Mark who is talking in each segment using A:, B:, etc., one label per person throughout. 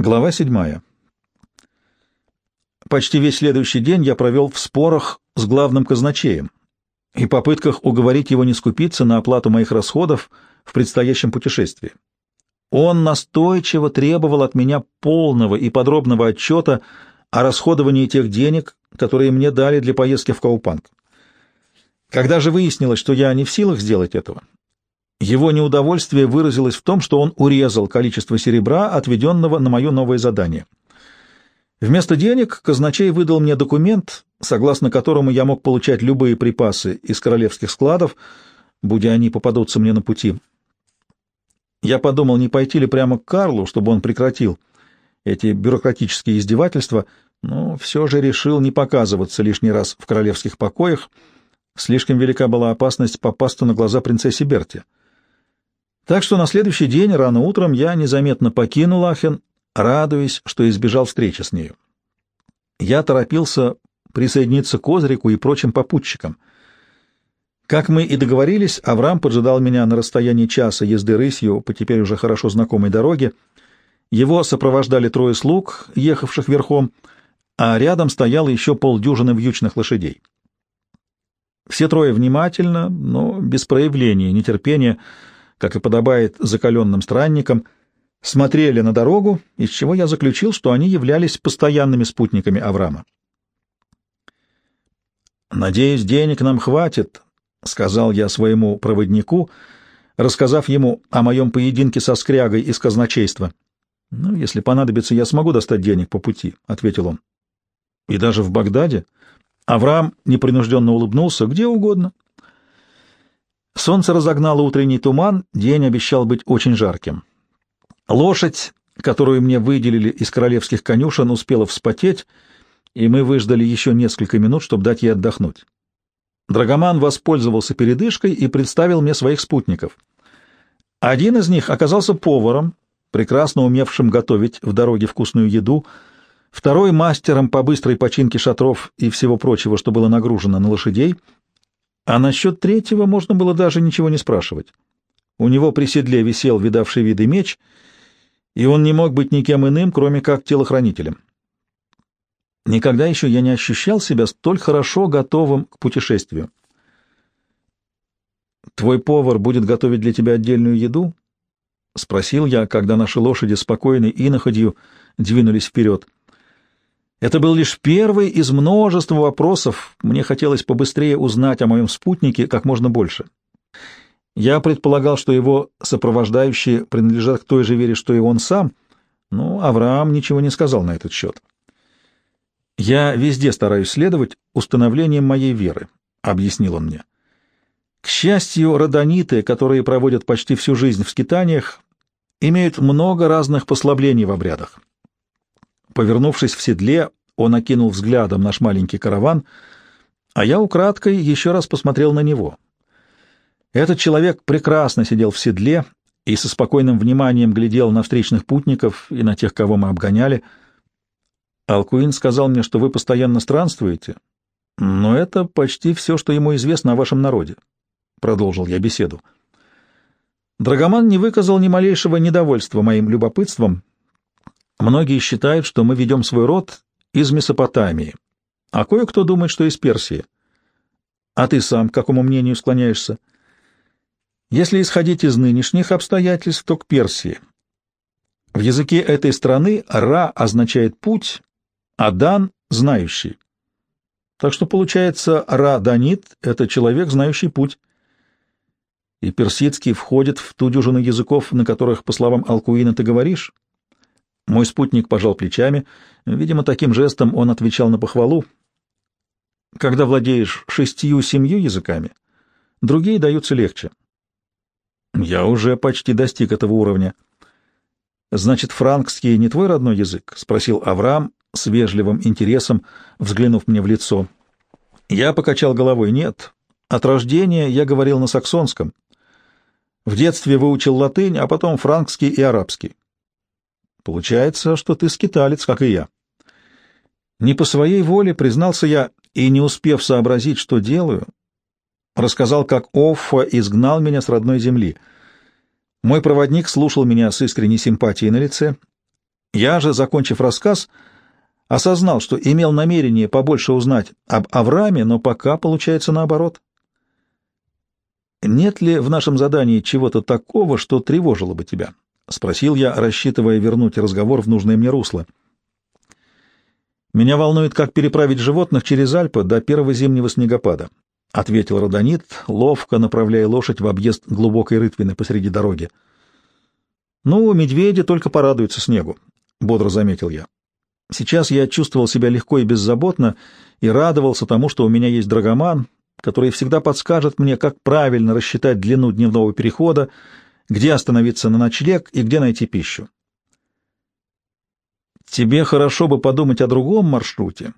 A: Глава седьмая. Почти весь следующий день я провел в спорах с главным казначеем и попытках уговорить его не скупиться на оплату моих расходов в предстоящем путешествии. Он настойчиво требовал от меня полного и подробного отчета о расходовании тех денег, которые мне дали для поездки в Каупанг. Когда же выяснилось, что я не в силах сделать этого, его неудовольствие выразилось в том, что он урезал количество серебра, отведенного на мое новое задание. Вместо денег казначей выдал мне документ, согласно которому я мог получать любые припасы из королевских складов, будь они попадутся мне на пути. Я подумал, не пойти ли прямо к Карлу, чтобы он прекратил эти бюрократические издевательства, но все же решил не показываться лишний раз в королевских покоях. Слишком велика была опасность попасться на глаза принцессе Берти. Так что на следующий день, рано утром, я незаметно покинул Ахен, радуясь, что избежал встречи с нею. Я торопился присоединиться к Озрику и прочим попутчикам. Как мы и договорились, Авраам поджидал меня на расстоянии часа езды рысью по теперь уже хорошо знакомой дороге. Его сопровождали трое слуг, ехавших верхом, а рядом стояло еще полдюжины вьючных лошадей. Все трое внимательно, но без проявления нетерпения, как и подобает закаленным странникам, смотрели на дорогу, из чего я заключил, что они являлись постоянными спутниками Авраама. «Надеюсь, денег нам хватит», — сказал я своему проводнику, рассказав ему о моем поединке со скрягой из казначейства. «Ну, если понадобится, я смогу достать денег по пути», — ответил он. «И даже в Багдаде?» Авраам непринужденно улыбнулся. «Где угодно». Солнце разогнало утренний туман, день обещал быть очень жарким. Лошадь, которую мне выделили из королевских конюшен, успела вспотеть, и мы выждали еще несколько минут, чтобы дать ей отдохнуть. Драгоман воспользовался передышкой и представил мне своих спутников. Один из них оказался поваром, прекрасно умевшим готовить в дороге вкусную еду, второй — мастером по быстрой починке шатров и всего прочего, что было нагружено на лошадей — а насчет третьего можно было даже ничего не спрашивать. У него при седле висел видавший виды меч, и он не мог быть никем иным, кроме как телохранителем. Никогда еще я не ощущал себя столь хорошо готовым к путешествию. «Твой повар будет готовить для тебя отдельную еду?» — спросил я, когда наши лошади спокойной иноходью двинулись вперед. — это был лишь первый из множества вопросов. Мне хотелось побыстрее узнать о моем спутнике как можно больше. Я предполагал, что его сопровождающие принадлежат к той же вере, что и он сам, но Авраам ничего не сказал на этот счет. «Я везде стараюсь следовать установлениям моей веры», — объяснил он мне. «К счастью, родониты, которые проводят почти всю жизнь в скитаниях, имеют много разных послаблений в обрядах. Повернувшись в седле, он окинул взглядом наш маленький караван, а я украдкой еще раз посмотрел на него. Этот человек прекрасно сидел в седле и со спокойным вниманием глядел на встречных путников и на тех, кого мы обгоняли. Алкуин сказал мне, что вы постоянно странствуете, но это почти все, что ему известно о вашем народе. Продолжил я беседу. Драгоман не выказал ни малейшего недовольства моим любопытством, Многие считают, что мы ведем свой род из Месопотамии, а кое-кто думает, что из Персии. А ты сам к какому мнению склоняешься? Если исходить из нынешних обстоятельств, то к Персии. В языке этой страны «ра» означает «путь», а «дан» — «знающий». Так что получается «ра-данит» — это человек, знающий путь. И персидский входит в ту дюжину языков, на которых, по словам Алкуина, ты говоришь — мой спутник пожал плечами. Видимо, таким жестом он отвечал на похвалу. Когда владеешь шестью-семью языками, другие даются легче. Я уже почти достиг этого уровня. Значит, франкский не твой родной язык? спросил Авраам с вежливым интересом, взглянув мне в лицо. Я покачал головой. Нет. От рождения я говорил на саксонском. В детстве выучил латынь, а потом франкский и арабский. Получается, что ты скиталец, как и я. Не по своей воле, признался я, и, не успев сообразить, что делаю, рассказал, как Оффа изгнал меня с родной земли. Мой проводник слушал меня с искренней симпатией на лице. Я же, закончив рассказ, осознал, что имел намерение побольше узнать об Аврааме, но пока получается наоборот. «Нет ли в нашем задании чего-то такого, что тревожило бы тебя?» — спросил я, рассчитывая вернуть разговор в нужное мне русло. «Меня волнует, как переправить животных через Альпы до первого зимнего снегопада», — ответил Родонит, ловко направляя лошадь в объезд глубокой рытвины посреди дороги. «Ну, медведи только порадуются снегу», — бодро заметил я. Сейчас я чувствовал себя легко и беззаботно и радовался тому, что у меня есть драгоман, который всегда подскажет мне, как правильно рассчитать длину дневного перехода, где остановиться на ночлег и где найти пищу. Тебе хорошо бы подумать о другом маршруте,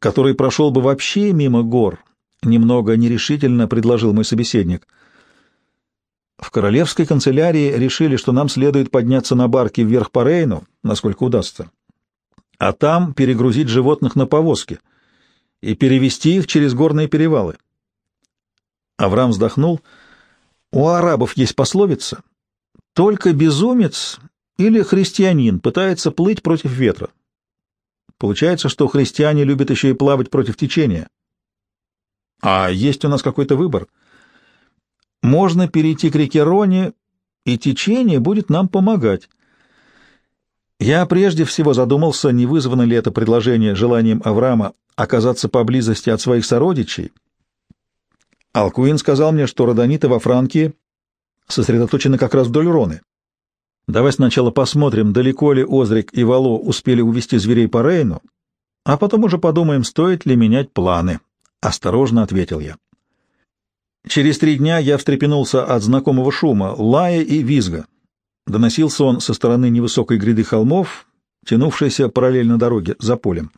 A: который прошел бы вообще мимо гор, немного нерешительно предложил мой собеседник. В королевской канцелярии решили, что нам следует подняться на барке вверх по Рейну, насколько удастся, а там перегрузить животных на повозки — и перевести их через горные перевалы. Авраам вздохнул. У арабов есть пословица «Только безумец или христианин пытается плыть против ветра». Получается, что христиане любят еще и плавать против течения. А есть у нас какой-то выбор. Можно перейти к реке Рони, и течение будет нам помогать. Я прежде всего задумался, не вызвано ли это предложение желанием Авраама оказаться поблизости от своих сородичей. Алкуин сказал мне, что родониты во Франкии сосредоточены как раз вдоль Роны. Давай сначала посмотрим, далеко ли Озрик и Вало успели увести зверей по Рейну, а потом уже подумаем, стоит ли менять планы. Осторожно ответил я. Через три дня я встрепенулся от знакомого шума, лая и визга. Доносился он со стороны невысокой гряды холмов, тянувшейся параллельно дороге, за полем.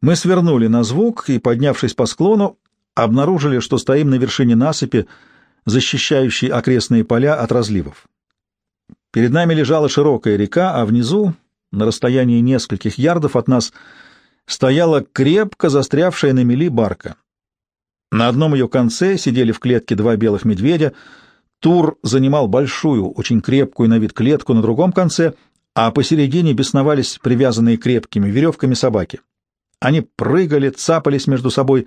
A: Мы свернули на звук и, поднявшись по склону, обнаружили, что стоим на вершине насыпи, защищающей окрестные поля от разливов. Перед нами лежала широкая река, а внизу, на расстоянии нескольких ярдов от нас, стояла крепко застрявшая на мели барка. На одном ее конце сидели в клетке два белых медведя, Тур занимал большую, очень крепкую на вид клетку на другом конце, а посередине бесновались привязанные крепкими веревками собаки. Они прыгали, цапались между собой,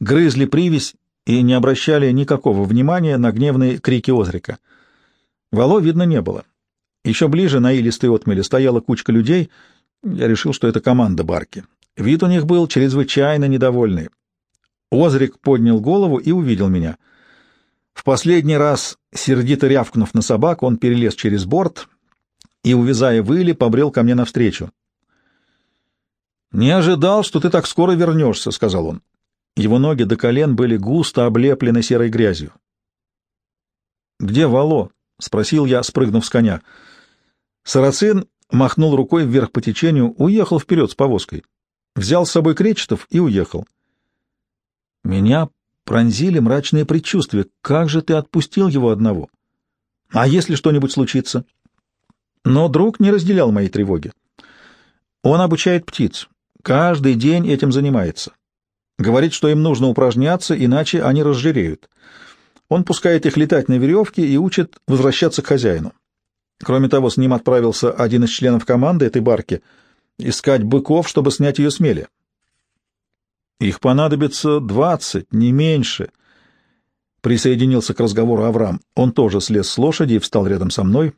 A: грызли привязь и не обращали никакого внимания на гневные крики Озрика. Вало видно не было. Еще ближе на илистой отмеле стояла кучка людей. Я решил, что это команда барки. Вид у них был чрезвычайно недовольный. Озрик поднял голову и увидел меня — в последний раз, сердито рявкнув на собак, он перелез через борт и, увязая выли, побрел ко мне навстречу. «Не ожидал, что ты так скоро вернешься», — сказал он. Его ноги до колен были густо облеплены серой грязью. «Где Вало?» — спросил я, спрыгнув с коня. Сарацин махнул рукой вверх по течению, уехал вперед с повозкой. Взял с собой кречетов и уехал. Меня пронзили мрачные предчувствия. Как же ты отпустил его одного? А если что-нибудь случится? Но друг не разделял моей тревоги. Он обучает птиц. Каждый день этим занимается. Говорит, что им нужно упражняться, иначе они разжиреют. Он пускает их летать на веревке и учит возвращаться к хозяину. Кроме того, с ним отправился один из членов команды этой барки искать быков, чтобы снять ее с мели. Их понадобится двадцать, не меньше. Присоединился к разговору Авраам. Он тоже слез с лошади и встал рядом со мной.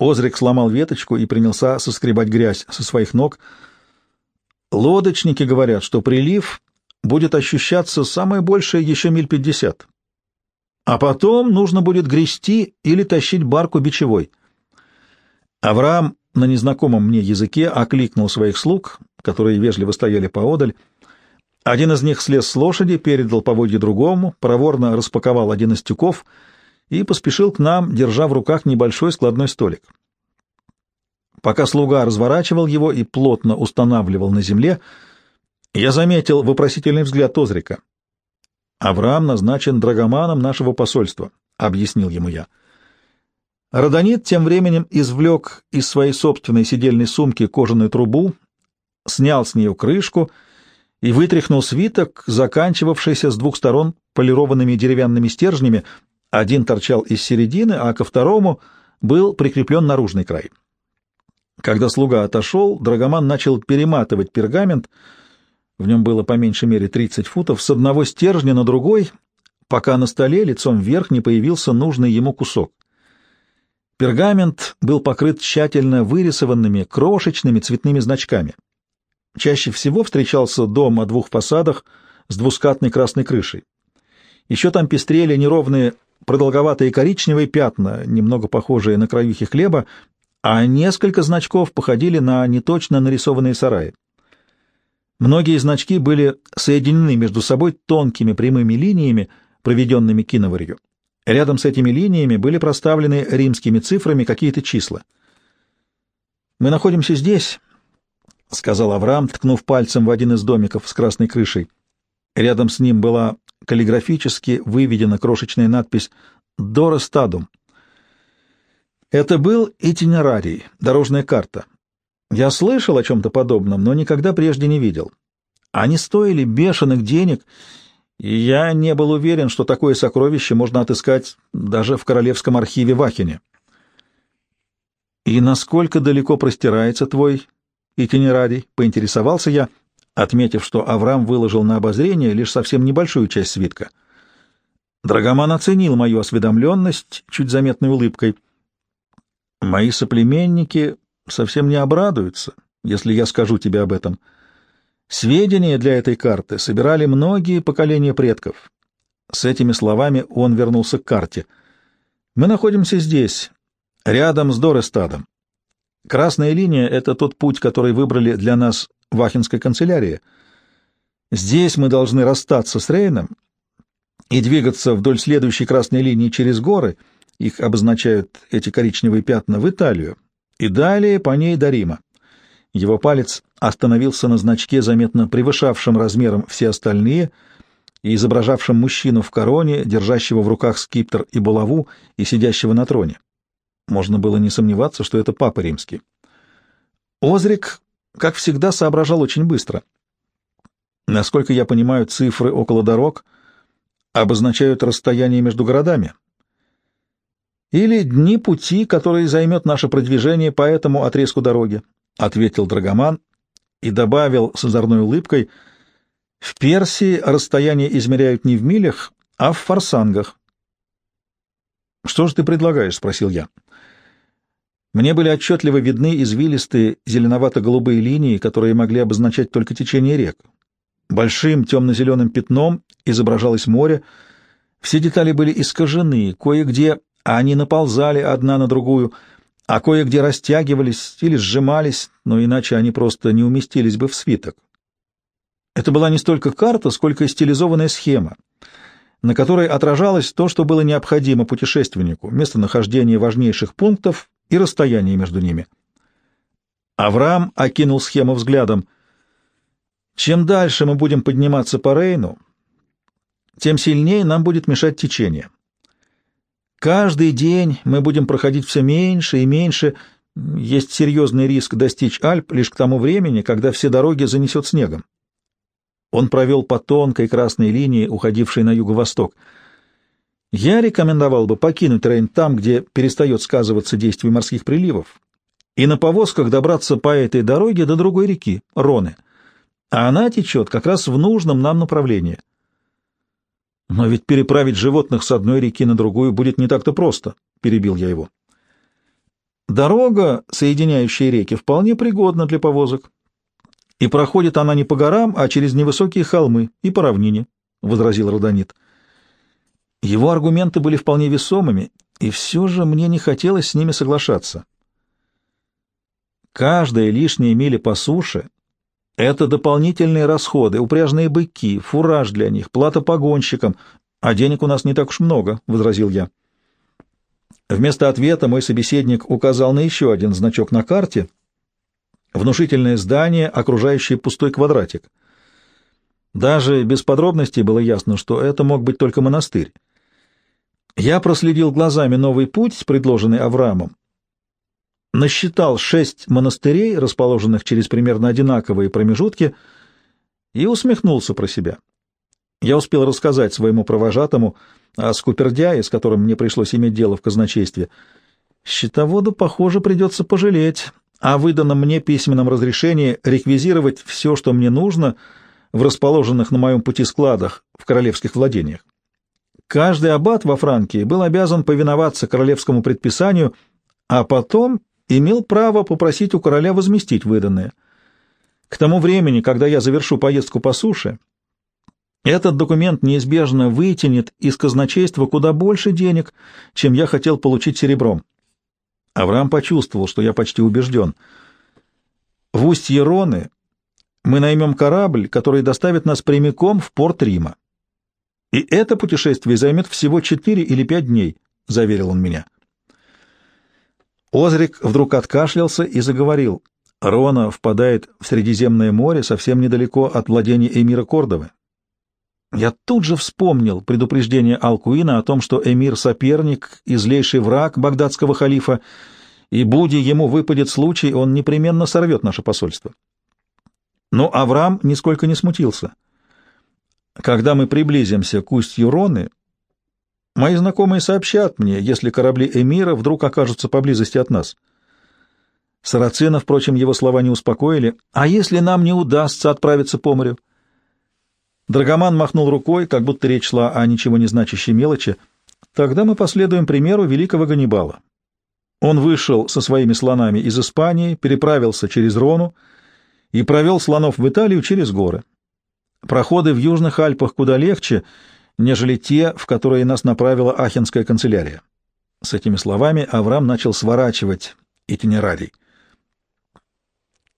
A: Озрик сломал веточку и принялся соскребать грязь со своих ног. Лодочники говорят, что прилив будет ощущаться самое большее еще миль пятьдесят. А потом нужно будет грести или тащить барку бичевой. Авраам на незнакомом мне языке окликнул своих слуг, которые вежливо стояли поодаль, один из них слез с лошади, передал поводье другому, проворно распаковал один из тюков и поспешил к нам, держа в руках небольшой складной столик. Пока слуга разворачивал его и плотно устанавливал на земле, я заметил вопросительный взгляд Озрика. «Авраам назначен драгоманом нашего посольства», — объяснил ему я. Родонит тем временем извлек из своей собственной сидельной сумки кожаную трубу, снял с нее крышку — и вытряхнул свиток, заканчивавшийся с двух сторон полированными деревянными стержнями, один торчал из середины, а ко второму был прикреплен наружный край. Когда слуга отошел, Драгоман начал перематывать пергамент, в нем было по меньшей мере 30 футов, с одного стержня на другой, пока на столе лицом вверх не появился нужный ему кусок. Пергамент был покрыт тщательно вырисованными крошечными цветными значками. Чаще всего встречался дом о двух фасадах с двускатной красной крышей. Еще там пестрели неровные продолговатые коричневые пятна, немного похожие на краюхи хлеба, а несколько значков походили на неточно нарисованные сараи. Многие значки были соединены между собой тонкими прямыми линиями, проведенными киноварью. Рядом с этими линиями были проставлены римскими цифрами какие-то числа. «Мы находимся здесь», — сказал Авраам, ткнув пальцем в один из домиков с красной крышей. Рядом с ним была каллиграфически выведена крошечная надпись «Доростадум». Это был итинерарий, дорожная карта. Я слышал о чем-то подобном, но никогда прежде не видел. Они стоили бешеных денег, и я не был уверен, что такое сокровище можно отыскать даже в Королевском архиве в Ахене. «И насколько далеко простирается твой итинерарий?» — поинтересовался я, отметив, что Авраам выложил на обозрение лишь совсем небольшую часть свитка. Драгоман оценил мою осведомленность чуть заметной улыбкой — Мои соплеменники совсем не обрадуются, если я скажу тебе об этом. Сведения для этой карты собирали многие поколения предков. С этими словами он вернулся к карте. Мы находимся здесь, рядом с Дорестадом. Красная линия — это тот путь, который выбрали для нас в Ахенской канцелярии. Здесь мы должны расстаться с Рейном и двигаться вдоль следующей красной линии через горы — их обозначают эти коричневые пятна, в Италию, и далее по ней до Рима. Его палец остановился на значке, заметно превышавшем размером все остальные, и изображавшем мужчину в короне, держащего в руках скиптер и булаву и сидящего на троне. Можно было не сомневаться, что это Папа Римский. Озрик, как всегда, соображал очень быстро. Насколько я понимаю, цифры около дорог обозначают расстояние между городами, или дни пути, которые займет наше продвижение по этому отрезку дороги, — ответил Драгоман и добавил с озорной улыбкой, — в Персии расстояние измеряют не в милях, а в форсангах. — Что же ты предлагаешь? — спросил я. Мне были отчетливо видны извилистые зеленовато-голубые линии, которые могли обозначать только течение рек. Большим темно-зеленым пятном изображалось море, все детали были искажены, кое-где они наползали одна на другую, а кое-где растягивались или сжимались, но иначе они просто не уместились бы в свиток. Это была не столько карта, сколько стилизованная схема, на которой отражалось то, что было необходимо путешественнику, местонахождение важнейших пунктов и расстояние между ними. Авраам окинул схему взглядом. Чем дальше мы будем подниматься по Рейну, тем сильнее нам будет мешать течение. Каждый день мы будем проходить все меньше и меньше. Есть серьезный риск достичь Альп лишь к тому времени, когда все дороги занесет снегом. Он провел по тонкой красной линии, уходившей на юго-восток. Я рекомендовал бы покинуть Рейн там, где перестает сказываться действие морских приливов, и на повозках добраться по этой дороге до другой реки, Роны. А она течет как раз в нужном нам направлении — но ведь переправить животных с одной реки на другую будет не так-то просто, — перебил я его. Дорога, соединяющая реки, вполне пригодна для повозок. И проходит она не по горам, а через невысокие холмы и по равнине, — возразил Родонит. Его аргументы были вполне весомыми, и все же мне не хотелось с ними соглашаться. Каждая лишняя миля по суше это дополнительные расходы, упряжные быки, фураж для них, плата погонщикам, а денег у нас не так уж много, — возразил я. Вместо ответа мой собеседник указал на еще один значок на карте — внушительное здание, окружающее пустой квадратик. Даже без подробностей было ясно, что это мог быть только монастырь. Я проследил глазами новый путь, предложенный Авраамом, насчитал шесть монастырей, расположенных через примерно одинаковые промежутки, и усмехнулся про себя. Я успел рассказать своему провожатому о скупердяе, с которым мне пришлось иметь дело в казначействе. Счетоводу, похоже, придется пожалеть о выданном мне письменном разрешении реквизировать все, что мне нужно в расположенных на моем пути складах в королевских владениях. Каждый аббат во Франкии был обязан повиноваться королевскому предписанию, а потом имел право попросить у короля возместить выданное. К тому времени, когда я завершу поездку по суше, этот документ неизбежно вытянет из казначейства куда больше денег, чем я хотел получить серебром. Авраам почувствовал, что я почти убежден. В устье Роны мы наймем корабль, который доставит нас прямиком в порт Рима. И это путешествие займет всего четыре или пять дней, — заверил он меня. Озрик вдруг откашлялся и заговорил. Рона впадает в Средиземное море совсем недалеко от владения эмира Кордовы. Я тут же вспомнил предупреждение Алкуина о том, что эмир — соперник и злейший враг багдадского халифа, и, будь ему выпадет случай, он непременно сорвет наше посольство. Но Авраам нисколько не смутился. Когда мы приблизимся к устью Роны, мои знакомые сообщат мне, если корабли эмира вдруг окажутся поблизости от нас. Сарацина, впрочем, его слова не успокоили. А если нам не удастся отправиться по морю? Драгоман махнул рукой, как будто речь шла о ничего не значащей мелочи. Тогда мы последуем примеру великого Ганнибала. Он вышел со своими слонами из Испании, переправился через Рону и провел слонов в Италию через горы. Проходы в Южных Альпах куда легче, нежели те, в которые нас направила Ахенская канцелярия. С этими словами Авраам начал сворачивать итинерарий.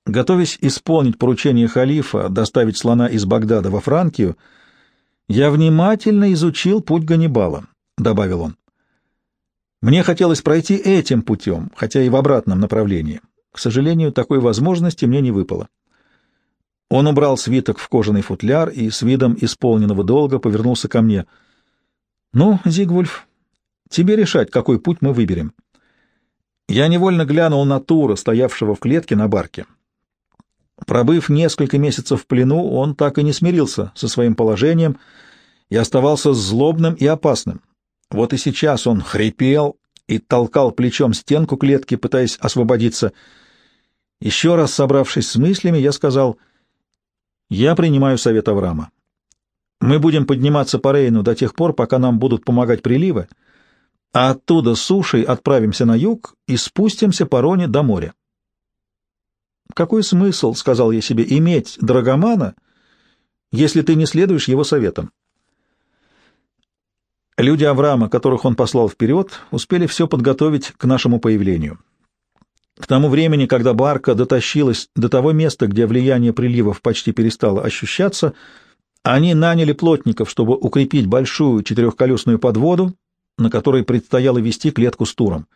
A: Готовясь исполнить поручение халифа доставить слона из Багдада во Франкию, я внимательно изучил путь Ганнибала, — добавил он. Мне хотелось пройти этим путем, хотя и в обратном направлении. К сожалению, такой возможности мне не выпало. Он убрал свиток в кожаный футляр и с видом исполненного долга повернулся ко мне. «Ну, Зигвульф, тебе решать, какой путь мы выберем». Я невольно глянул на Тура, стоявшего в клетке на барке. Пробыв несколько месяцев в плену, он так и не смирился со своим положением и оставался злобным и опасным. Вот и сейчас он хрипел и толкал плечом стенку клетки, пытаясь освободиться. Еще раз собравшись с мыслями, я сказал, «Я принимаю совет Авраама. Мы будем подниматься по Рейну до тех пор, пока нам будут помогать приливы, а оттуда сушей отправимся на юг и спустимся по Роне до моря. Какой смысл, — сказал я себе, — иметь драгомана, если ты не следуешь его советам? Люди Авраама, которых он послал вперед, успели все подготовить к нашему появлению. К тому времени, когда барка дотащилась до того места, где влияние приливов почти перестало ощущаться, они наняли плотников, чтобы укрепить большую четырехколесную подводу, на которой предстояло вести клетку с туром.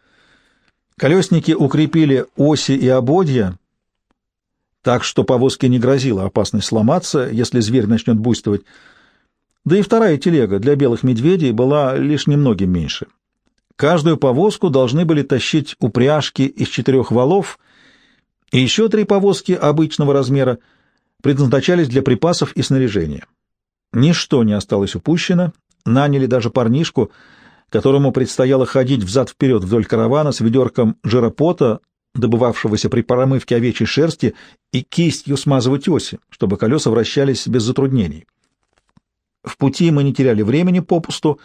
A: Колесники укрепили оси и ободья, так что повозке не грозила опасность сломаться, если зверь начнет буйствовать. Да и вторая телега для белых медведей была лишь немногим меньше. Каждую повозку должны были тащить упряжки из четырех валов, и еще три повозки обычного размера предназначались для припасов и снаряжения. Ничто не осталось упущено, наняли даже парнишку, которому предстояло ходить взад-вперед вдоль каравана с ведерком жиропота добывавшегося при промывке овечьей шерсти, и кистью смазывать оси, чтобы колеса вращались без затруднений. В пути мы не теряли времени попусту,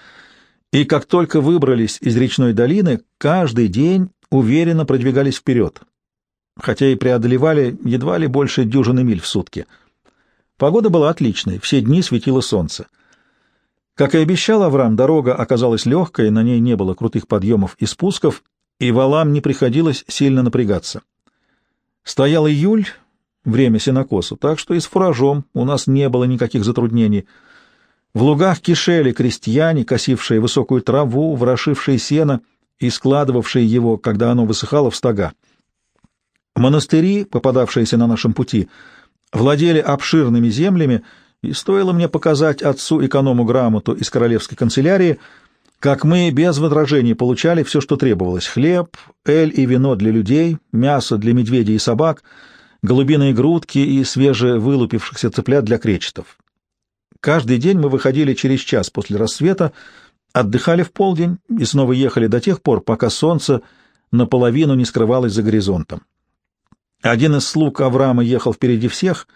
A: и как только выбрались из речной долины, каждый день уверенно продвигались вперед, хотя и преодолевали едва ли больше дюжины миль в сутки. Погода была отличной, все дни светило солнце. Как и обещал Авраам, дорога оказалась легкой, на ней не было крутых подъемов и спусков, и валам не приходилось сильно напрягаться. Стоял июль, время сенокосу, так что и с фуражом у нас не было никаких затруднений. В лугах кишели крестьяне, косившие высокую траву, ворошившие сено и складывавшие его, когда оно высыхало, в стога. Монастыри, попадавшиеся на нашем пути, владели обширными землями, и стоило мне показать отцу эконому грамоту из королевской канцелярии — как мы без возражений получали все, что требовалось — хлеб, эль и вино для людей, мясо для медведей и собак, голубиные грудки и свежевылупившихся цыплят для кречетов. Каждый день мы выходили через час после рассвета, отдыхали в полдень и снова ехали до тех пор, пока солнце наполовину не скрывалось за горизонтом. Один из слуг Авраама ехал впереди всех.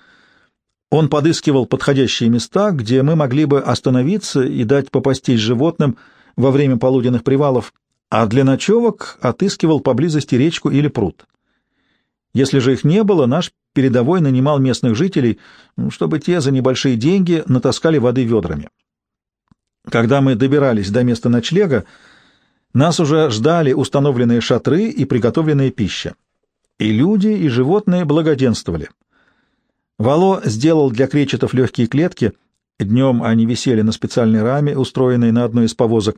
A: Он подыскивал подходящие места, где мы могли бы остановиться и дать попастись животным во время полуденных привалов, а для ночевок отыскивал поблизости речку или пруд. Если же их не было, наш передовой нанимал местных жителей, чтобы те за небольшие деньги натаскали воды ведрами. Когда мы добирались до места ночлега, нас уже ждали установленные шатры и приготовленная пища. И люди, и животные благоденствовали. Вало сделал для кречетов легкие клетки. Днем они висели на специальной раме, устроенной на одной из повозок,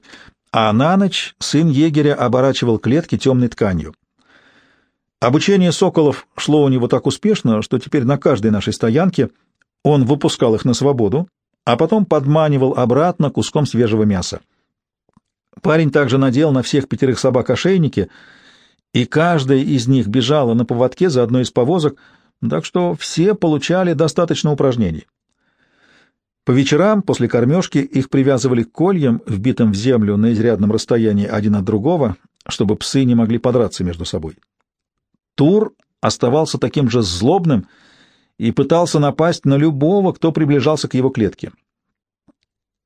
A: а на ночь сын егеря оборачивал клетки темной тканью. Обучение соколов шло у него так успешно, что теперь на каждой нашей стоянке он выпускал их на свободу, а потом подманивал обратно куском свежего мяса. Парень также надел на всех пятерых собак ошейники, и каждая из них бежала на поводке за одной из повозок, так что все получали достаточно упражнений. По вечерам после кормежки их привязывали к кольям, вбитым в землю на изрядном расстоянии один от другого, чтобы псы не могли подраться между собой. Тур оставался таким же злобным и пытался напасть на любого, кто приближался к его клетке.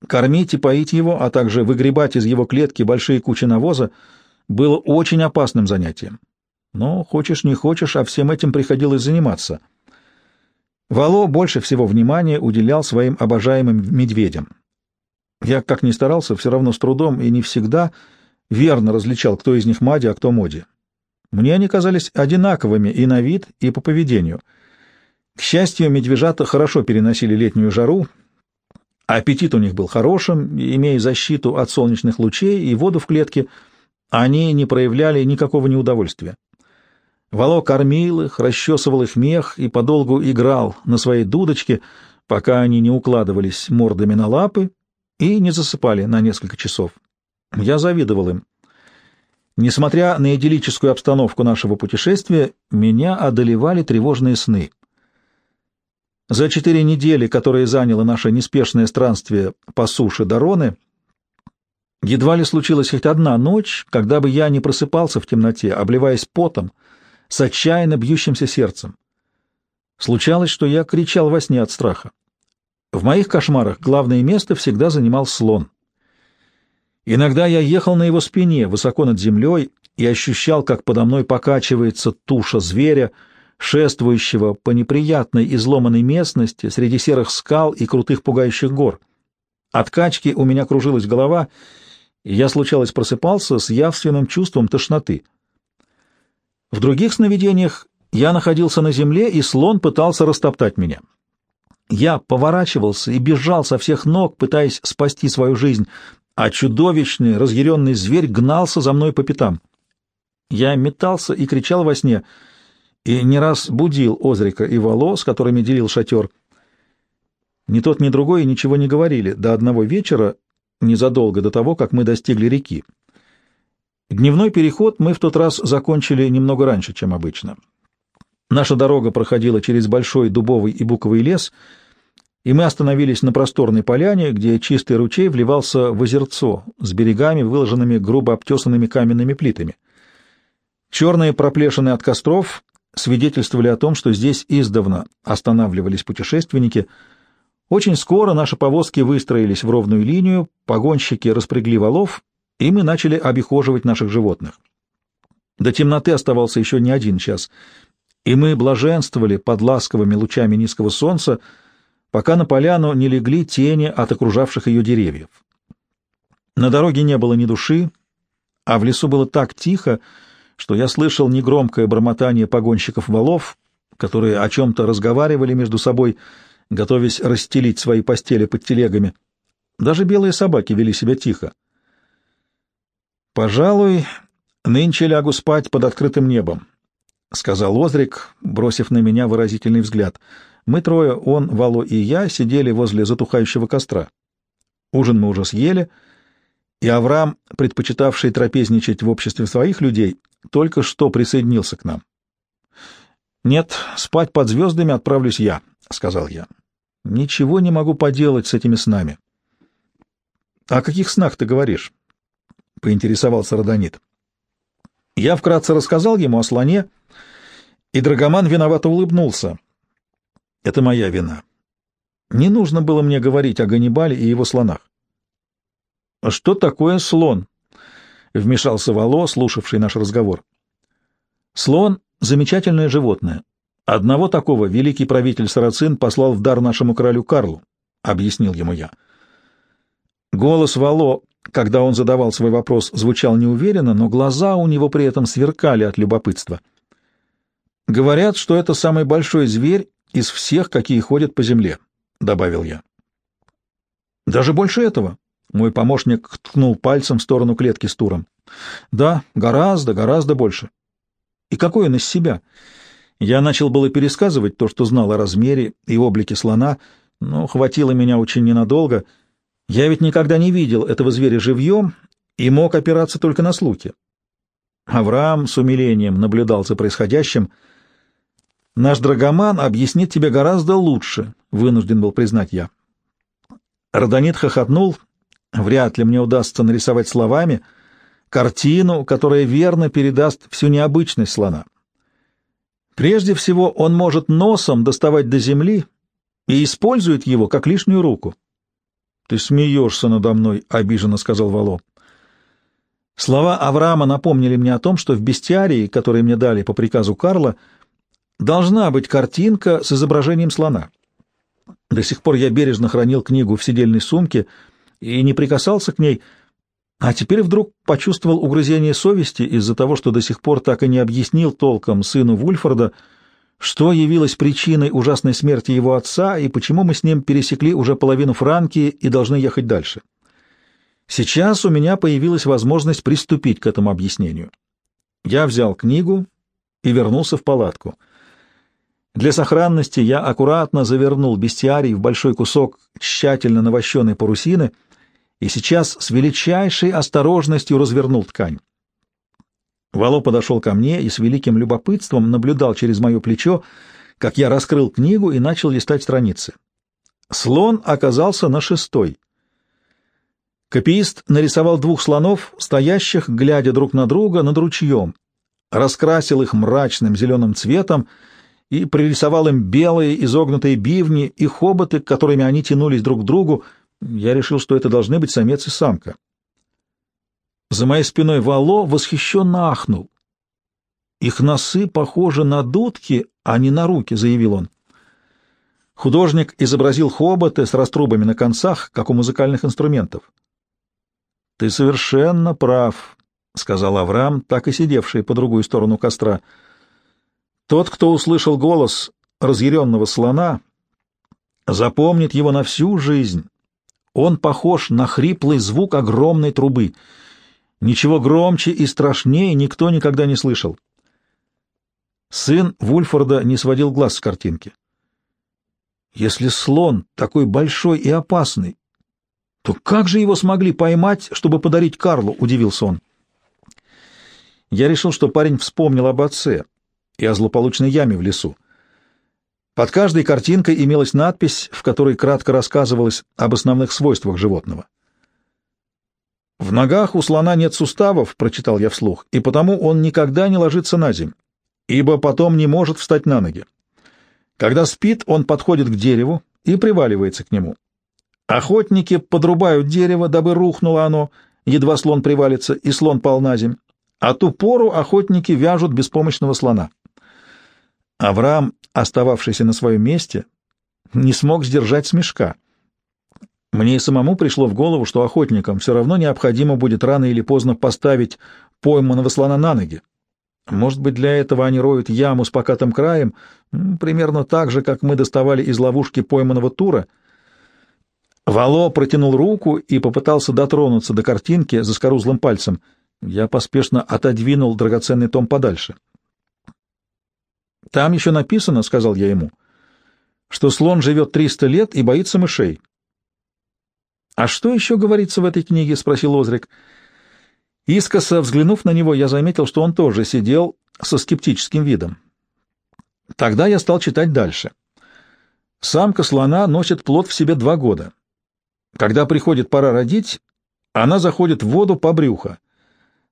A: Кормить и поить его, а также выгребать из его клетки большие кучи навоза было очень опасным занятием. Но, хочешь не хочешь, а всем этим приходилось заниматься. Вало больше всего внимания уделял своим обожаемым медведям. Я, как ни старался, все равно с трудом и не всегда верно различал, кто из них Мади, а кто Моди. Мне они казались одинаковыми и на вид, и по поведению. К счастью, медвежата хорошо переносили летнюю жару, Аппетит у них был хорошим, имея защиту от солнечных лучей и воду в клетке, они не проявляли никакого неудовольствия. Вало кормил их, расчесывал их мех и подолгу играл на своей дудочке, пока они не укладывались мордами на лапы и не засыпали на несколько часов. Я завидовал им. Несмотря на идиллическую обстановку нашего путешествия, меня одолевали тревожные сны. За четыре недели, которые заняло наше неспешное странствие по суше до Роны, едва ли случилась хоть одна ночь, когда бы я не просыпался в темноте, обливаясь потом, с отчаянно бьющимся сердцем. Случалось, что я кричал во сне от страха. В моих кошмарах главное место всегда занимал слон. Иногда я ехал на его спине, высоко над землей, и ощущал, как подо мной покачивается туша зверя — шествующего по неприятной изломанной местности среди серых скал и крутых пугающих гор. От качки у меня кружилась голова, и я случалось просыпался с явственным чувством тошноты. В других сновидениях я находился на земле, и слон пытался растоптать меня. Я поворачивался и бежал со всех ног, пытаясь спасти свою жизнь, а чудовищный, разъяренный зверь гнался за мной по пятам. Я метался и кричал во сне — и не раз будил Озрика и Вало, с которыми делил шатер. Ни тот, ни другой ничего не говорили до одного вечера, незадолго до того, как мы достигли реки. Дневной переход мы в тот раз закончили немного раньше, чем обычно. Наша дорога проходила через большой дубовый и буковый лес, и мы остановились на просторной поляне, где чистый ручей вливался в озерцо с берегами, выложенными грубо обтесанными каменными плитами. Черные проплешины от костров свидетельствовали о том, что здесь издавна останавливались путешественники. Очень скоро наши повозки выстроились в ровную линию, погонщики распрягли валов, и мы начали обихоживать наших животных. До темноты оставался еще не один час, и мы блаженствовали под ласковыми лучами низкого солнца, пока на поляну не легли тени от окружавших ее деревьев. На дороге не было ни души, а в лесу было так тихо, что я слышал негромкое бормотание погонщиков валов, которые о чем-то разговаривали между собой, готовясь расстелить свои постели под телегами. Даже белые собаки вели себя тихо. «Пожалуй, нынче лягу спать под открытым небом», — сказал Озрик, бросив на меня выразительный взгляд. Мы трое, он, Вало и я, сидели возле затухающего костра. Ужин мы уже съели — и Авраам, предпочитавший трапезничать в обществе своих людей, только что присоединился к нам. «Нет, спать под звездами отправлюсь я», — сказал я. «Ничего не могу поделать с этими снами». «О каких снах ты говоришь?» — поинтересовался Родонит. Я вкратце рассказал ему о слоне И Драгоман виновато улыбнулся. Это моя вина. Не нужно было мне говорить о Ганнибале и его слонах. — А что такое слон? — вмешался Вало, слушавший наш разговор. — Слон — замечательное животное. Одного такого великий правитель Сарацин послал в дар нашему королю Карлу, — объяснил ему я. Голос Вало, когда он задавал свой вопрос, звучал неуверенно, но глаза у него при этом сверкали от любопытства. Говорят, что это самый большой зверь из всех, какие ходят по земле, — добавил я. — Даже больше этого, — мой помощник ткнул пальцем в сторону клетки с туром. — Да, гораздо, гораздо больше. — И какой он из себя? Я начал было пересказывать то, что знал о размере и облике слона, но хватило меня очень ненадолго. Я ведь никогда не видел этого зверя живьем и мог опираться только на слухи. Авраам с умилением наблюдал за происходящим — Наш драгоман объяснит тебе гораздо лучше, — вынужден был признать я. Родонит хохотнул. Вряд ли мне удастся нарисовать словами картину, которая верно передаст всю необычность слона. Прежде всего, он может носом доставать до земли и использует его как лишнюю руку. — Ты смеешься надо мной, — обиженно сказал Вало. Слова Авраама напомнили мне о том, что в бестиарии, который мне дали по приказу Карла, — Должна быть картинка с изображением слона. До сих пор я бережно хранил книгу в сидельной сумке и не прикасался к ней, а теперь вдруг почувствовал угрызение совести из-за того, что до сих пор так и не объяснил толком сыну Вульфорда, что явилось причиной ужасной смерти его отца и почему мы с ним пересекли уже половину Франкии и должны ехать дальше. Сейчас у меня появилась возможность приступить к этому объяснению. Я взял книгу и вернулся в палатку — для сохранности я аккуратно завернул бестиарий в большой кусок тщательно навощенной парусины и сейчас с величайшей осторожностью развернул ткань. Вало подошел ко мне и с великим любопытством наблюдал через мое плечо, как я раскрыл книгу и начал листать страницы. Слон оказался на шестой. Копиист нарисовал двух слонов, стоящих, глядя друг на друга, над ручьем, раскрасил их мрачным зеленым цветом — и пририсовал им белые изогнутые бивни и хоботы, которыми они тянулись друг к другу. Я решил, что это должны быть самец и самка. За моей спиной Вало восхищенно ахнул. «Их носы похожи на дудки, а не на руки», — заявил он. Художник изобразил хоботы с раструбами на концах, как у музыкальных инструментов. «Ты совершенно прав», — сказал Авраам, так и сидевший по другую сторону костра, — тот, кто услышал голос разъяренного слона, запомнит его на всю жизнь. Он похож на хриплый звук огромной трубы. Ничего громче и страшнее никто никогда не слышал. Сын Вульфорда не сводил глаз с картинки. Если слон такой большой и опасный, то как же его смогли поймать, чтобы подарить Карлу, — удивился он. Я решил, что парень вспомнил об отце, и о злополучной яме в лесу. Под каждой картинкой имелась надпись, в которой кратко рассказывалось об основных свойствах животного. «В ногах у слона нет суставов», — прочитал я вслух, — «и потому он никогда не ложится на землю, ибо потом не может встать на ноги. Когда спит, он подходит к дереву и приваливается к нему. Охотники подрубают дерево, дабы рухнуло оно, едва слон привалится, и слон пал на земь, а ту пору охотники вяжут беспомощного слона. Авраам, остававшийся на своем месте, не смог сдержать смешка. Мне и самому пришло в голову, что охотникам все равно необходимо будет рано или поздно поставить пойманного слона на ноги. Может быть, для этого они роют яму с покатым краем, примерно так же, как мы доставали из ловушки пойманного тура. Вало протянул руку и попытался дотронуться до картинки за скорузлым пальцем. Я поспешно отодвинул драгоценный том подальше. — там еще написано, — сказал я ему, — что слон живет триста лет и боится мышей. — А что еще говорится в этой книге? — спросил Озрик. Искоса взглянув на него, я заметил, что он тоже сидел со скептическим видом. Тогда я стал читать дальше. Самка слона носит плод в себе два года. Когда приходит пора родить, она заходит в воду по брюхо.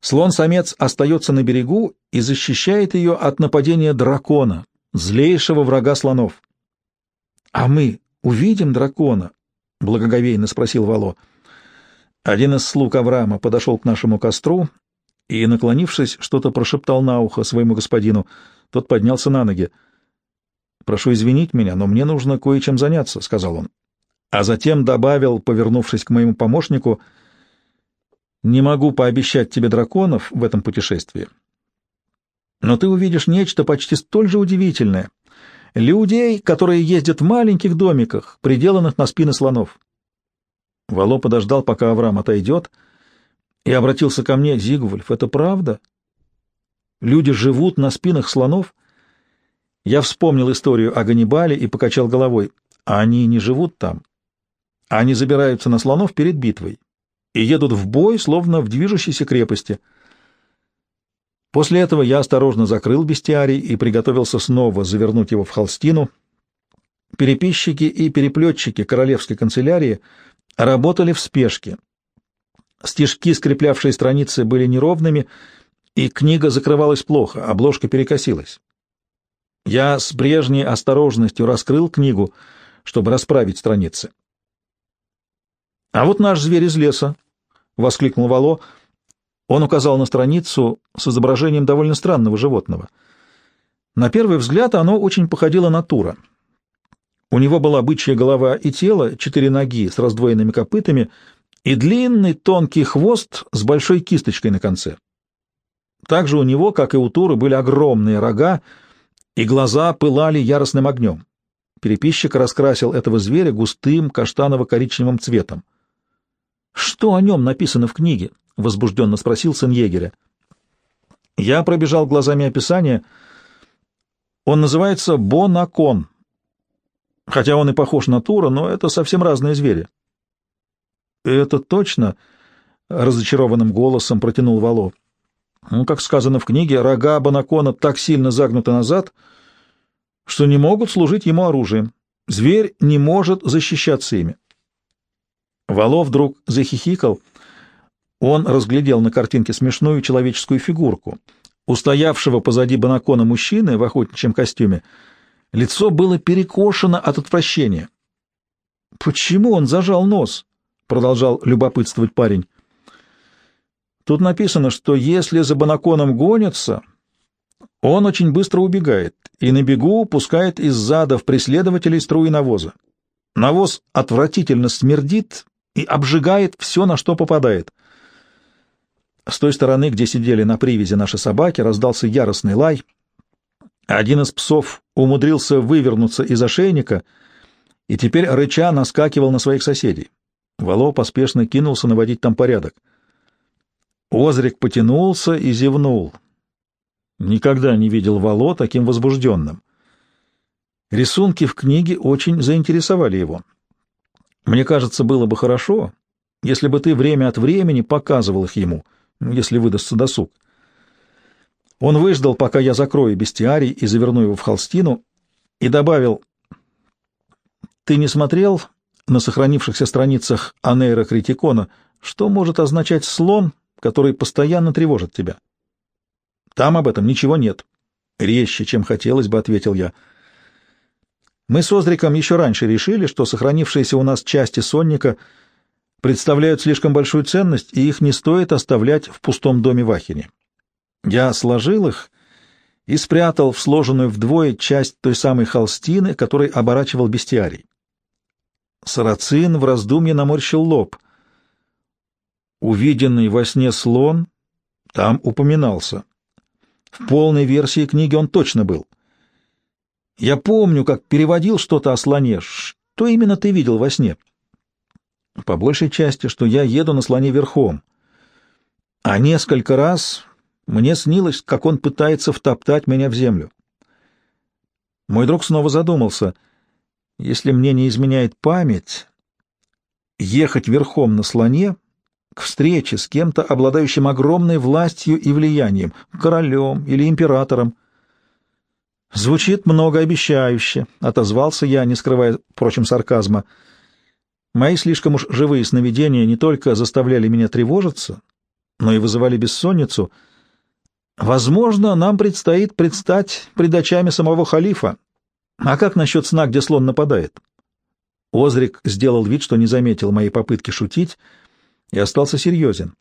A: Слон-самец остается на берегу и защищает ее от нападения дракона, злейшего врага слонов. — А мы увидим дракона? — благоговейно спросил Вало. Один из слуг Авраама подошел к нашему костру и, наклонившись, что-то прошептал на ухо своему господину. Тот поднялся на ноги. «Прошу извинить меня, но мне нужно кое-чем заняться», — сказал он. А затем добавил, повернувшись к моему помощнику, «Не могу пообещать тебе драконов в этом путешествии, но ты увидишь нечто почти столь же удивительное. Людей, которые ездят в маленьких домиках, приделанных на спины слонов». Вало подождал, пока Авраам отойдет, и обратился ко мне, «Зигвульф, это правда? Люди живут на спинах слонов?» Я вспомнил историю о Ганнибале и покачал головой. Они не живут там. Они забираются на слонов перед битвой и едут в бой, словно в движущейся крепости. После этого я осторожно закрыл бестиарий и приготовился снова завернуть его в холстину. Переписчики и переплетчики королевской канцелярии работали в спешке. Стежки, скреплявшие страницы, были неровными, и книга закрывалась плохо, обложка перекосилась. Я с прежней осторожностью раскрыл книгу, чтобы расправить страницы. — А вот наш зверь из леса! — воскликнул Вало. Он указал на страницу с изображением довольно странного животного. На первый взгляд оно очень походило на тура. У него была бычья голова и тело, четыре ноги с раздвоенными копытами и длинный тонкий хвост с большой кисточкой на конце. Также у него, как и у туры, были огромные рога, и глаза пылали яростным огнем. Переписчик раскрасил этого зверя густым каштаново-коричневым цветом. «Что о нем написано в книге?» — возбужденно спросил сын егеря. Я пробежал глазами описание. Он называется Бонакон. Хотя он и похож на Тура, но это совсем разные звери. «Это точно?» — разочарованным голосом протянул Вало. «Ну, как сказано в книге, рога Бонакона так сильно загнуты назад, что не могут служить ему оружием. Зверь не может защищаться ими. Вало вдруг захихикал. Он разглядел на картинке смешную человеческую фигурку. Устоявшего позади Банакона мужчины в охотничьем костюме лицо было перекошено от отвращения. «Почему он зажал нос?» — продолжал любопытствовать парень. «Тут написано, что если за Банаконом гонятся, он очень быстро убегает и на бегу пускает из задов преследователей струи навоза. Навоз отвратительно смердит и обжигает все, на что попадает. С той стороны, где сидели на привязи наши собаки, раздался яростный лай. Один из псов умудрился вывернуться из ошейника и теперь рыча наскакивал на своих соседей. Вало поспешно кинулся наводить там порядок. Озрик потянулся и зевнул. Никогда не видел Вало таким возбужденным. Рисунки в книге очень заинтересовали его. Мне кажется, было бы хорошо, если бы ты время от времени показывал их ему, если выдастся досуг. Он выждал, пока я закрою бестиарий и заверну его в холстину, и добавил, «Ты не смотрел на сохранившихся страницах Анейра Критикона, что может означать слон, который постоянно тревожит тебя?» «Там об этом ничего нет». «Резче, чем хотелось бы», — ответил я, — мы с Озриком еще раньше решили, что сохранившиеся у нас части сонника представляют слишком большую ценность, и их не стоит оставлять в пустом доме в Ахине. Я сложил их и спрятал в сложенную вдвое часть той самой холстины, которой оборачивал бестиарий. Сарацин в раздумье наморщил лоб. Увиденный во сне слон там упоминался. В полной версии книги он точно был — я помню, как переводил что-то о слоне. Что именно ты видел во сне? По большей части, что я еду на слоне верхом. А несколько раз мне снилось, как он пытается втоптать меня в землю. Мой друг снова задумался. Если мне не изменяет память, ехать верхом на слоне к встрече с кем-то, обладающим огромной властью и влиянием, королем или императором — Звучит многообещающе, — отозвался я, не скрывая, впрочем, сарказма. Мои слишком уж живые сновидения не только заставляли меня тревожиться, но и вызывали бессонницу. Возможно, нам предстоит предстать пред очами самого халифа. А как насчет сна, где слон нападает? Озрик сделал вид, что не заметил моей попытки шутить, и остался серьезен.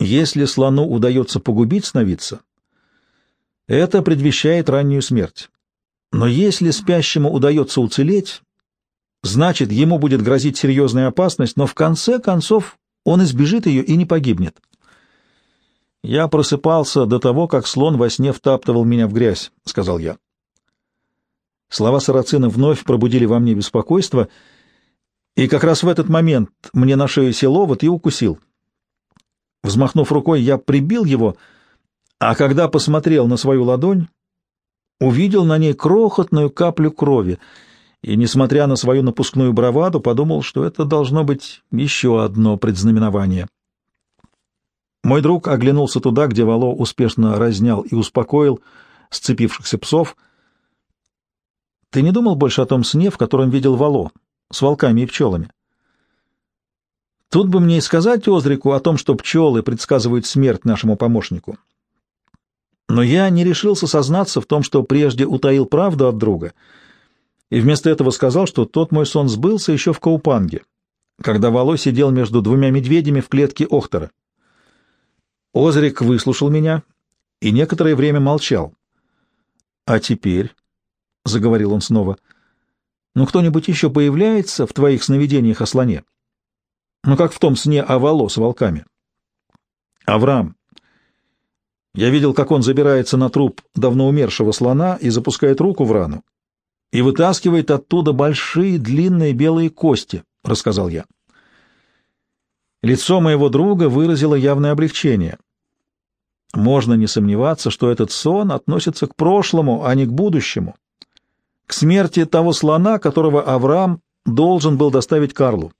A: Если слону удается погубить сновидца, это предвещает раннюю смерть. Но если спящему удается уцелеть, значит, ему будет грозить серьезная опасность, но в конце концов он избежит ее и не погибнет. «Я просыпался до того, как слон во сне втаптывал меня в грязь», — сказал я. Слова Сарацина вновь пробудили во мне беспокойство, и как раз в этот момент мне на шею сел овод и укусил. Взмахнув рукой, я прибил его, а когда посмотрел на свою ладонь, увидел на ней крохотную каплю крови и, несмотря на свою напускную браваду, подумал, что это должно быть еще одно предзнаменование. Мой друг оглянулся туда, где Вало успешно разнял и успокоил сцепившихся псов — ты не думал больше о том сне, в котором видел Вало, с волками и пчелами? Тут бы мне и сказать Озрику о том, что пчелы предсказывают смерть нашему помощнику. Но я не решился сознаться в том, что прежде утаил правду от друга, и вместо этого сказал, что тот мой сон сбылся еще в Каупанге, когда Вало сидел между двумя медведями в клетке Охтера. Озрик выслушал меня и некоторое время молчал. А теперь — заговорил он снова. «Ну кто-нибудь еще появляется в твоих сновидениях о слоне? Ну как в том сне о Вало с волками?» «Авраам. Я видел, как он забирается на труп давно умершего слона и запускает руку в рану и вытаскивает оттуда большие длинные белые кости», — рассказал я. Лицо моего друга выразило явное облегчение. Можно не сомневаться, что этот сон относится к прошлому, а не к будущему к смерти того слона, которого Авраам должен был доставить Карлу.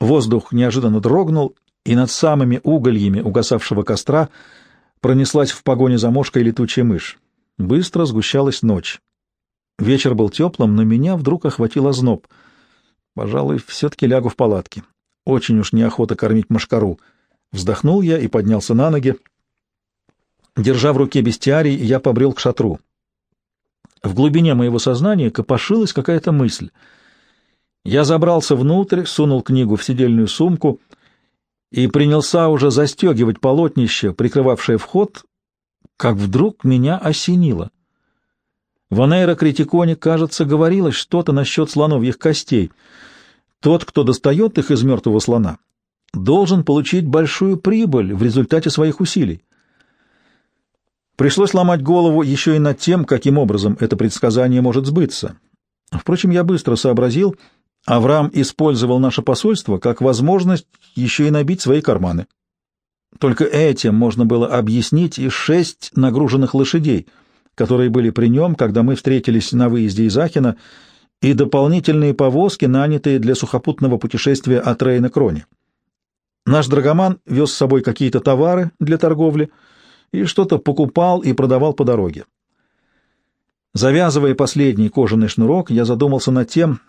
A: Воздух неожиданно дрогнул, и над самыми угольями угасавшего костра пронеслась в погоне за мошкой летучая мышь. Быстро сгущалась ночь. Вечер был теплым, но меня вдруг охватил озноб. Пожалуй, все-таки лягу в палатке. Очень уж неохота кормить мошкару. Вздохнул я и поднялся на ноги. Держа в руке бестиарий, я побрел к шатру. В глубине моего сознания копошилась какая-то мысль. Я забрался внутрь, сунул книгу в сидельную сумку и принялся уже застегивать полотнище, прикрывавшее вход, как вдруг меня осенило. В анейрокритиконе, кажется, говорилось что-то насчет слоновьих костей. Тот, кто достает их из мертвого слона, должен получить большую прибыль в результате своих усилий. Пришлось ломать голову еще и над тем, каким образом это предсказание может сбыться. Впрочем, я быстро сообразил, Авраам использовал наше посольство как возможность еще и набить свои карманы. Только этим можно было объяснить и шесть нагруженных лошадей, которые были при нем, когда мы встретились на выезде из Ахина, и дополнительные повозки, нанятые для сухопутного путешествия от Рейна к Роне. Наш драгоман вез с собой какие-то товары для торговли — и что-то покупал и продавал по дороге. Завязывая последний кожаный шнурок, я задумался над тем,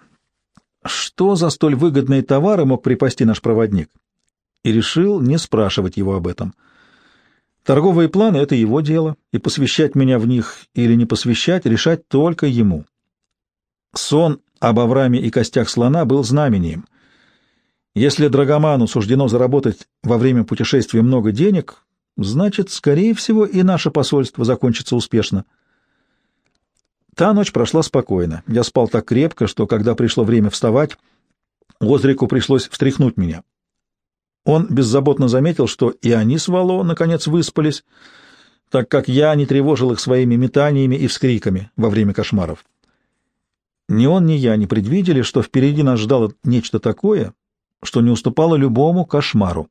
A: что за столь выгодные товары мог припасти наш проводник, и решил не спрашивать его об этом. Торговые планы — это его дело, и посвящать меня в них или не посвящать решать только ему. Сон об Аврааме и костях слона был знамением. Если Драгоману суждено заработать во время путешествия много денег, Значит, скорее всего, и наше посольство закончится успешно. Та ночь прошла спокойно. Я спал так крепко, что, когда пришло время вставать, Озрику пришлось встряхнуть меня. Он беззаботно заметил, что и они с Вало, наконец, выспались, так как я не тревожил их своими метаниями и вскриками во время кошмаров. Ни он, ни я не предвидели, что впереди нас ждало нечто такое, что не уступало любому кошмару.